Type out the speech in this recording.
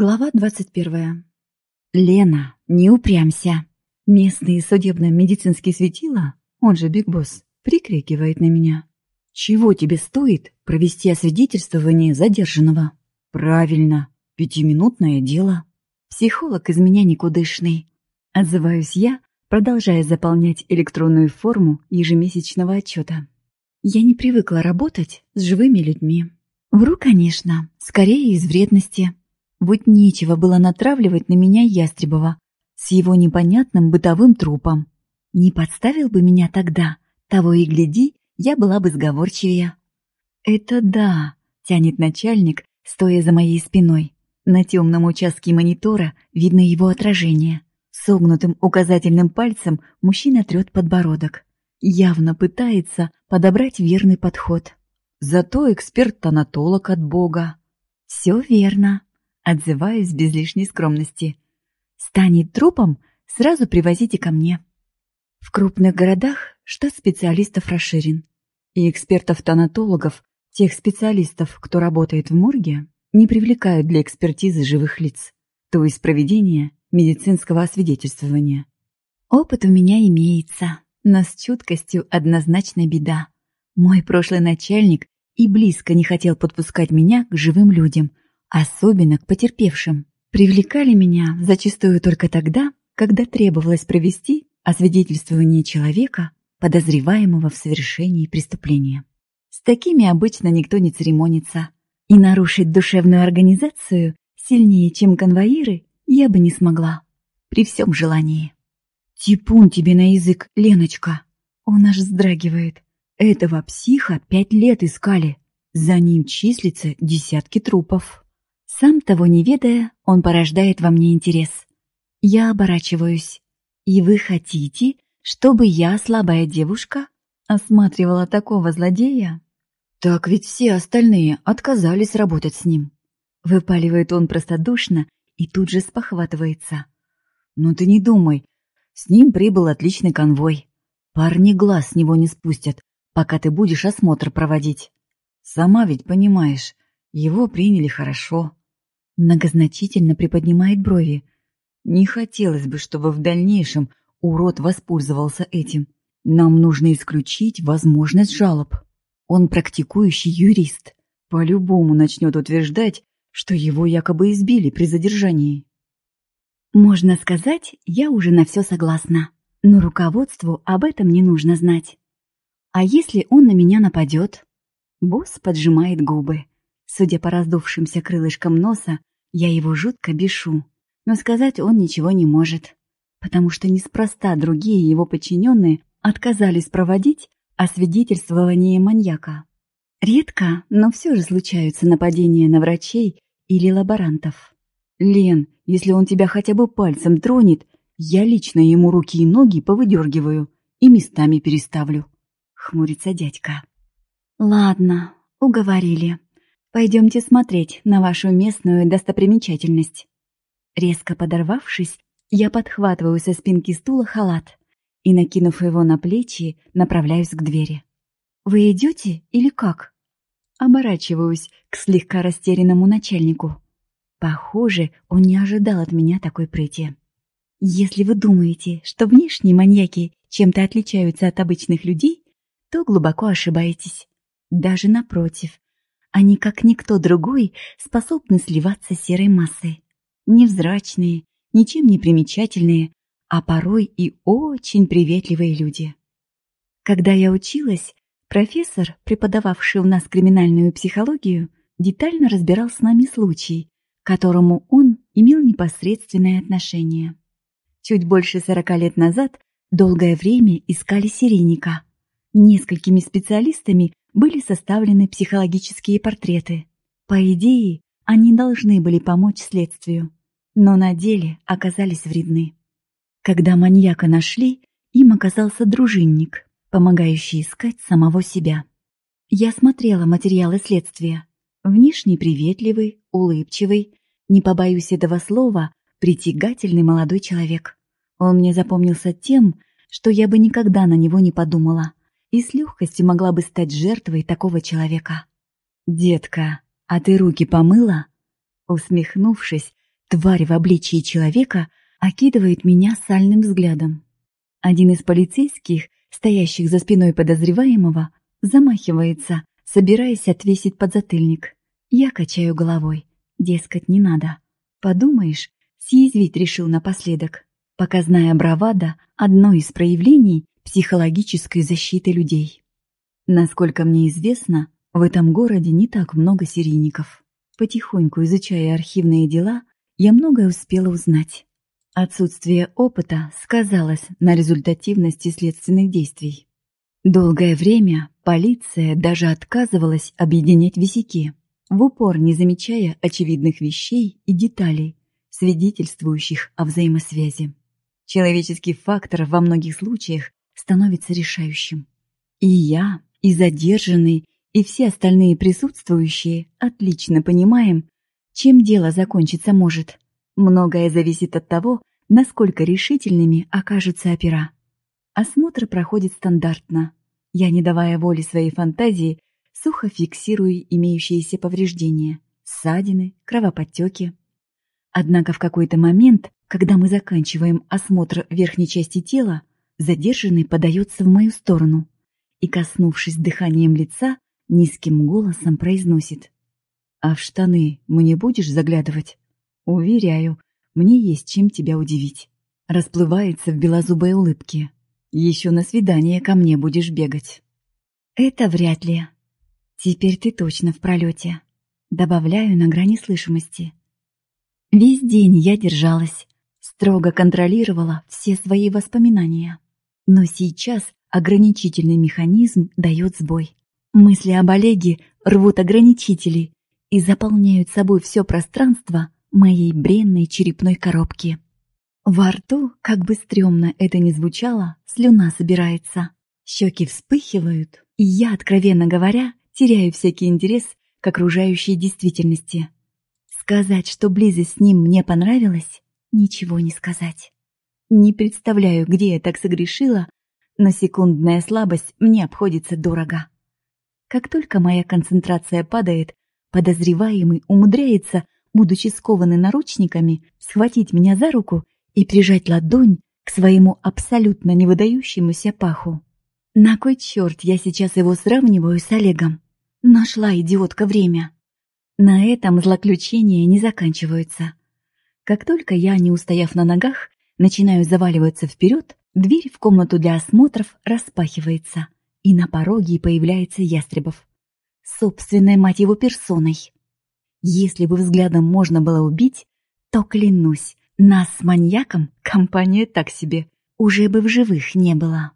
Глава 21. Лена, не упрямся. Местный судебно-медицинский светило, он же Биг Босс, прикрикивает на меня. Чего тебе стоит провести освидетельствование задержанного? Правильно, пятиминутное дело. Психолог из меня никудышный. Отзываюсь я, продолжая заполнять электронную форму ежемесячного отчета. Я не привыкла работать с живыми людьми. Вру, конечно, скорее из вредности. Вот нечего было натравливать на меня Ястребова с его непонятным бытовым трупом. Не подставил бы меня тогда, того и гляди, я была бы сговорчивее. «Это да», — тянет начальник, стоя за моей спиной. На темном участке монитора видно его отражение. Согнутым указательным пальцем мужчина трет подбородок. Явно пытается подобрать верный подход. Зато эксперт-тонатолог от Бога. Все верно. Отзываюсь без лишней скромности. Станет трупом, сразу привозите ко мне. В крупных городах штат специалистов расширен. И экспертов-тонатологов, тех специалистов, кто работает в морге, не привлекают для экспертизы живых лиц, то есть проведения медицинского освидетельствования. Опыт у меня имеется, но с чуткостью однозначно беда. Мой прошлый начальник и близко не хотел подпускать меня к живым людям, особенно к потерпевшим. Привлекали меня зачастую только тогда, когда требовалось провести освидетельствование человека, подозреваемого в совершении преступления. С такими обычно никто не церемонится, и нарушить душевную организацию сильнее, чем конвоиры, я бы не смогла, при всем желании. «Типун тебе на язык, Леночка!» Он аж вздрагивает. «Этого психа пять лет искали. За ним числится десятки трупов». Сам того не ведая, он порождает во мне интерес. Я оборачиваюсь. И вы хотите, чтобы я, слабая девушка, осматривала такого злодея? Так ведь все остальные отказались работать с ним. Выпаливает он простодушно и тут же спохватывается. Ну ты не думай, с ним прибыл отличный конвой. Парни глаз с него не спустят, пока ты будешь осмотр проводить. Сама ведь понимаешь, его приняли хорошо. Многозначительно приподнимает брови. Не хотелось бы, чтобы в дальнейшем урод воспользовался этим. Нам нужно исключить возможность жалоб. Он практикующий юрист. По-любому начнет утверждать, что его якобы избили при задержании. Можно сказать, я уже на все согласна. Но руководству об этом не нужно знать. А если он на меня нападет? Босс поджимает губы. Судя по раздувшимся крылышкам носа, я его жутко бешу, но сказать он ничего не может, потому что неспроста другие его подчиненные отказались проводить освидетельствование маньяка. Редко, но все же случаются нападения на врачей или лаборантов. «Лен, если он тебя хотя бы пальцем тронет, я лично ему руки и ноги повыдергиваю и местами переставлю», — хмурится дядька. «Ладно, уговорили», Пойдемте смотреть на вашу местную достопримечательность. Резко подорвавшись, я подхватываю со спинки стула халат и, накинув его на плечи, направляюсь к двери. «Вы идете или как?» Оборачиваюсь к слегка растерянному начальнику. Похоже, он не ожидал от меня такой прыти. Если вы думаете, что внешние маньяки чем-то отличаются от обычных людей, то глубоко ошибаетесь. Даже напротив, они, как никто другой, способны сливаться с серой массой. Невзрачные, ничем не примечательные, а порой и очень приветливые люди. Когда я училась, профессор, преподававший у нас криминальную психологию, детально разбирал с нами случай, к которому он имел непосредственное отношение. Чуть больше сорока лет назад долгое время искали серийника. Несколькими специалистами были составлены психологические портреты. По идее, они должны были помочь следствию, но на деле оказались вредны. Когда маньяка нашли, им оказался дружинник, помогающий искать самого себя. Я смотрела материалы следствия. Внешне приветливый, улыбчивый, не побоюсь этого слова, притягательный молодой человек. Он мне запомнился тем, что я бы никогда на него не подумала и с легкостью могла бы стать жертвой такого человека. «Детка, а ты руки помыла?» Усмехнувшись, Тварь в обличии человека окидывает меня сальным взглядом. Один из полицейских, стоящих за спиной подозреваемого, замахивается, собираясь отвесить подзатыльник. Я качаю головой. Дескать, не надо. Подумаешь, съязвить решил напоследок. Показная бравада – одно из проявлений психологической защиты людей. Насколько мне известно, в этом городе не так много серийников. Потихоньку изучая архивные дела, я многое успела узнать. Отсутствие опыта сказалось на результативности следственных действий. Долгое время полиция даже отказывалась объединять висяки, в упор не замечая очевидных вещей и деталей, свидетельствующих о взаимосвязи. Человеческий фактор во многих случаях становится решающим. И я, и задержанный, и все остальные присутствующие отлично понимаем, чем дело закончиться может. Многое зависит от того, насколько решительными окажутся опера. Осмотр проходит стандартно. Я, не давая воли своей фантазии, сухо фиксирую имеющиеся повреждения, ссадины, кровоподтеки. Однако в какой-то момент, когда мы заканчиваем осмотр верхней части тела, задержанный подается в мою сторону и, коснувшись дыханием лица, низким голосом произносит. «А в штаны мне будешь заглядывать? Уверяю, мне есть чем тебя удивить». Расплывается в белозубой улыбке. Еще на свидание ко мне будешь бегать. Это вряд ли. Теперь ты точно в пролете. Добавляю на грани слышимости. Весь день я держалась, строго контролировала все свои воспоминания. Но сейчас ограничительный механизм дает сбой. Мысли об Олеге рвут ограничители и заполняют собой все пространство моей бренной черепной коробки. Во рту, как бы стрёмно это ни звучало, слюна собирается. Щеки вспыхивают, и я, откровенно говоря, теряю всякий интерес к окружающей действительности. Сказать, что близость с ним мне понравилась, ничего не сказать. Не представляю, где я так согрешила, но секундная слабость мне обходится дорого. Как только моя концентрация падает, подозреваемый умудряется, будучи скованы наручниками, схватить меня за руку и прижать ладонь к своему абсолютно не выдающемуся паху. На кой черт я сейчас его сравниваю с Олегом? Нашла идиотка время. На этом злоключения не заканчиваются. Как только я, не устояв на ногах, начинаю заваливаться вперед, дверь в комнату для осмотров распахивается, и на пороге появляется Ястребов. Собственной мать его персоной. Если бы взглядом можно было убить, то, клянусь, нас с маньяком компания так себе, уже бы в живых не было.